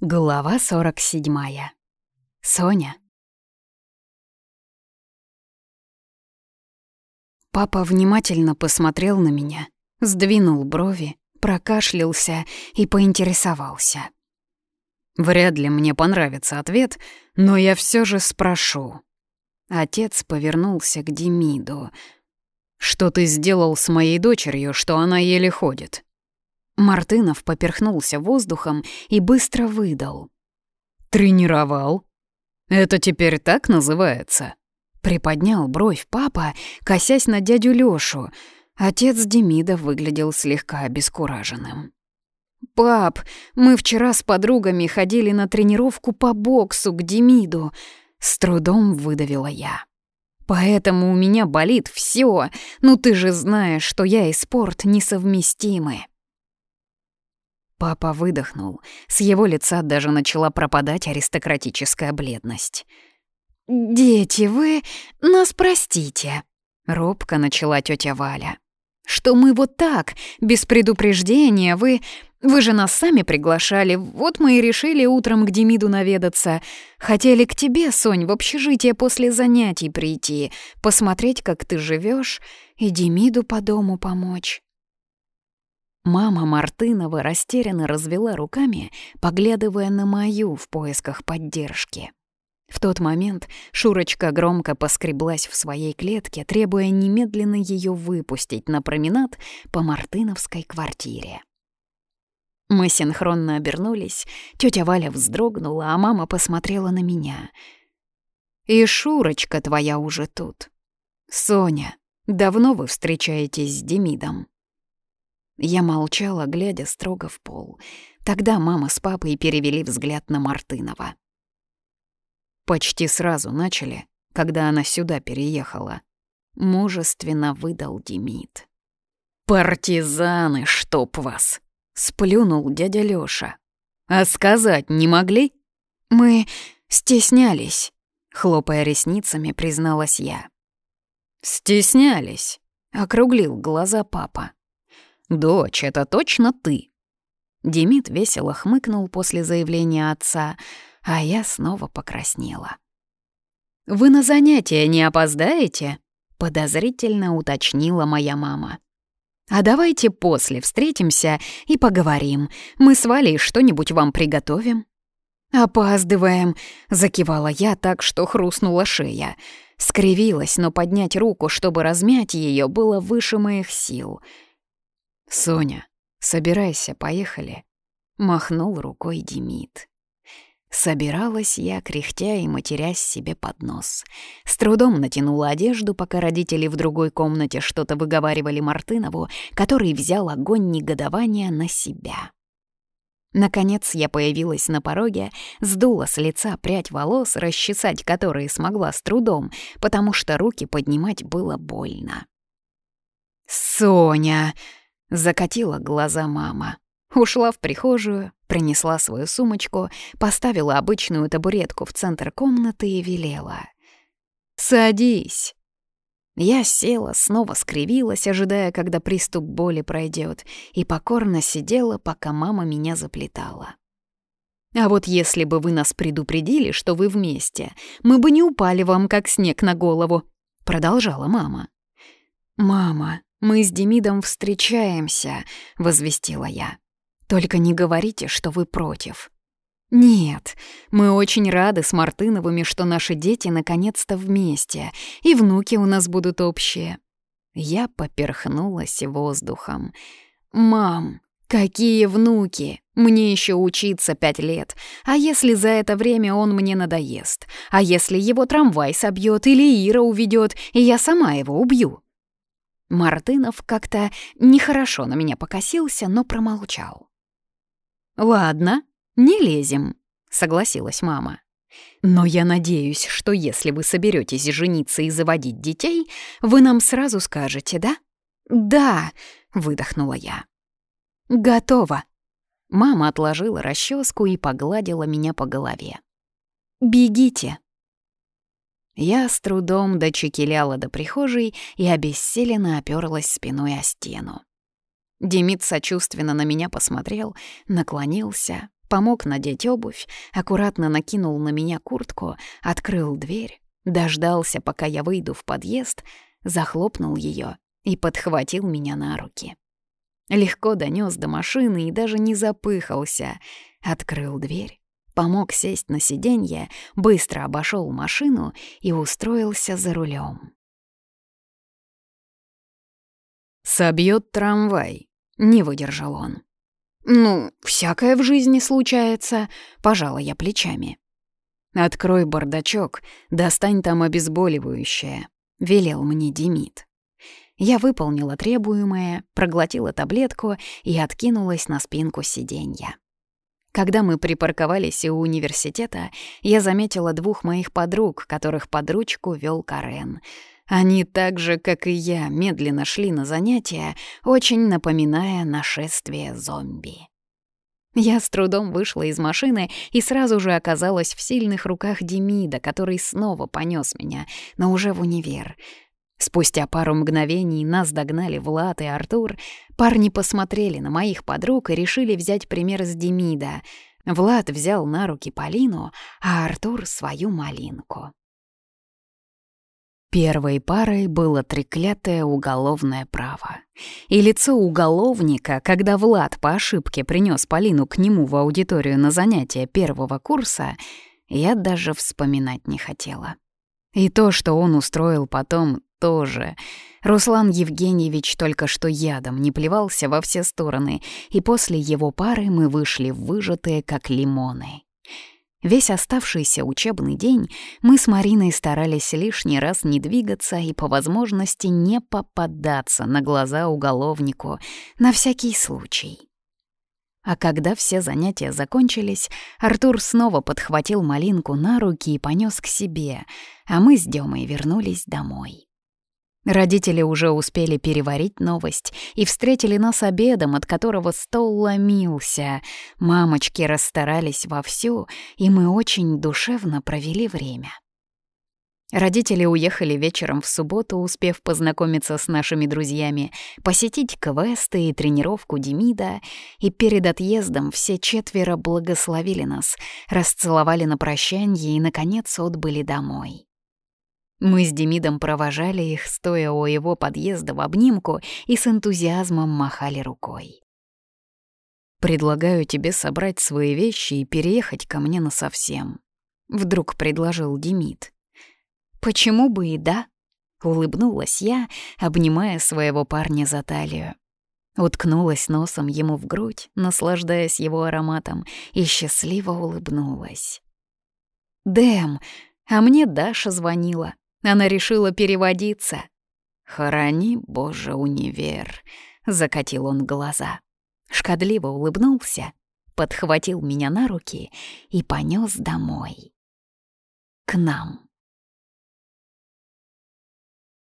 Глава 47. Соня. Папа внимательно посмотрел на меня, сдвинул брови, прокашлялся и поинтересовался. «Вряд ли мне понравится ответ, но я все же спрошу». Отец повернулся к Демиду. «Что ты сделал с моей дочерью, что она еле ходит?» Мартынов поперхнулся воздухом и быстро выдал. «Тренировал? Это теперь так называется?» Приподнял бровь папа, косясь на дядю Лёшу. Отец Демида выглядел слегка обескураженным. «Пап, мы вчера с подругами ходили на тренировку по боксу к Демиду», — с трудом выдавила я. «Поэтому у меня болит всё. Ну ты же знаешь, что я и спорт несовместимы». Папа выдохнул. С его лица даже начала пропадать аристократическая бледность. «Дети, вы нас простите», — робко начала тетя Валя. «Что мы вот так, без предупреждения, вы... Вы же нас сами приглашали, вот мы и решили утром к Демиду наведаться. Хотели к тебе, Сонь, в общежитие после занятий прийти, посмотреть, как ты живешь, и Демиду по дому помочь». Мама Мартынова растерянно развела руками, поглядывая на мою в поисках поддержки. В тот момент Шурочка громко поскреблась в своей клетке, требуя немедленно ее выпустить на променад по Мартыновской квартире. Мы синхронно обернулись, тетя Валя вздрогнула, а мама посмотрела на меня. «И Шурочка твоя уже тут. Соня, давно вы встречаетесь с Демидом?» Я молчала, глядя строго в пол. Тогда мама с папой перевели взгляд на Мартынова. Почти сразу начали, когда она сюда переехала. Мужественно выдал Демид. «Партизаны, чтоб вас!» — сплюнул дядя Лёша. «А сказать не могли?» «Мы стеснялись», — хлопая ресницами, призналась я. «Стеснялись», — округлил глаза папа. «Дочь, это точно ты!» Демид весело хмыкнул после заявления отца, а я снова покраснела. «Вы на занятия не опоздаете?» — подозрительно уточнила моя мама. «А давайте после встретимся и поговорим. Мы с Валей что-нибудь вам приготовим». «Опаздываем!» — закивала я так, что хрустнула шея. Скривилась, но поднять руку, чтобы размять ее, было выше моих сил — «Соня, собирайся, поехали!» — махнул рукой Демид. Собиралась я, кряхтя и матерясь себе под нос. С трудом натянула одежду, пока родители в другой комнате что-то выговаривали Мартынову, который взял огонь негодования на себя. Наконец я появилась на пороге, сдула с лица прядь волос, расчесать которые смогла с трудом, потому что руки поднимать было больно. «Соня!» Закатила глаза мама. Ушла в прихожую, принесла свою сумочку, поставила обычную табуретку в центр комнаты и велела. «Садись!» Я села, снова скривилась, ожидая, когда приступ боли пройдет, и покорно сидела, пока мама меня заплетала. «А вот если бы вы нас предупредили, что вы вместе, мы бы не упали вам, как снег на голову», — продолжала мама. «Мама», «Мы с Демидом встречаемся», — возвестила я. «Только не говорите, что вы против». «Нет, мы очень рады с Мартыновыми, что наши дети наконец-то вместе, и внуки у нас будут общие». Я поперхнулась воздухом. «Мам, какие внуки? Мне еще учиться пять лет. А если за это время он мне надоест? А если его трамвай собьет или Ира уведет, и я сама его убью?» Мартынов как-то нехорошо на меня покосился, но промолчал. «Ладно, не лезем», — согласилась мама. «Но я надеюсь, что если вы соберетесь жениться и заводить детей, вы нам сразу скажете, да?» «Да», — выдохнула я. «Готово». Мама отложила расческу и погладила меня по голове. «Бегите!» Я с трудом дочекеляла до прихожей и обессиленно оперлась спиной о стену. Демид сочувственно на меня посмотрел, наклонился, помог надеть обувь, аккуратно накинул на меня куртку, открыл дверь, дождался, пока я выйду в подъезд, захлопнул ее и подхватил меня на руки. Легко донес до машины и даже не запыхался, открыл дверь, помог сесть на сиденье, быстро обошел машину и устроился за рулем. «Собьет трамвай», — не выдержал он. «Ну, всякое в жизни случается», — пожала я плечами. «Открой бардачок, достань там обезболивающее», — велел мне Демид. Я выполнила требуемое, проглотила таблетку и откинулась на спинку сиденья. Когда мы припарковались у университета, я заметила двух моих подруг, которых под ручку вел Карен. Они так же, как и я, медленно шли на занятия, очень напоминая нашествие зомби. Я с трудом вышла из машины и сразу же оказалась в сильных руках Демида, который снова понес меня, но уже в универ — Спустя пару мгновений нас догнали Влад и Артур. Парни посмотрели на моих подруг и решили взять пример с Демида. Влад взял на руки Полину, а Артур — свою малинку. Первой парой было треклятое уголовное право. И лицо уголовника, когда Влад по ошибке принес Полину к нему в аудиторию на занятия первого курса, я даже вспоминать не хотела. И то, что он устроил потом, тоже. Руслан Евгеньевич только что ядом не плевался во все стороны, и после его пары мы вышли выжатые, как лимоны. Весь оставшийся учебный день мы с Мариной старались лишний раз не двигаться и по возможности не попадаться на глаза уголовнику на всякий случай. А когда все занятия закончились, Артур снова подхватил малинку на руки и понес к себе, а мы с Демой вернулись домой. Родители уже успели переварить новость и встретили нас обедом, от которого стол ломился. Мамочки расстарались вовсю, и мы очень душевно провели время. Родители уехали вечером в субботу, успев познакомиться с нашими друзьями, посетить квесты и тренировку Демида, и перед отъездом все четверо благословили нас, расцеловали на прощанье и, наконец, отбыли домой. Мы с Демидом провожали их, стоя у его подъезда в обнимку и с энтузиазмом махали рукой. «Предлагаю тебе собрать свои вещи и переехать ко мне насовсем», — вдруг предложил Демид. Почему бы и да? Улыбнулась я, обнимая своего парня за талию. Уткнулась носом ему в грудь, наслаждаясь его ароматом, и счастливо улыбнулась. «Дэм, а мне Даша звонила. Она решила переводиться». «Храни, Боже, универ!» — закатил он глаза. Шкадливо улыбнулся, подхватил меня на руки и понёс домой. К нам.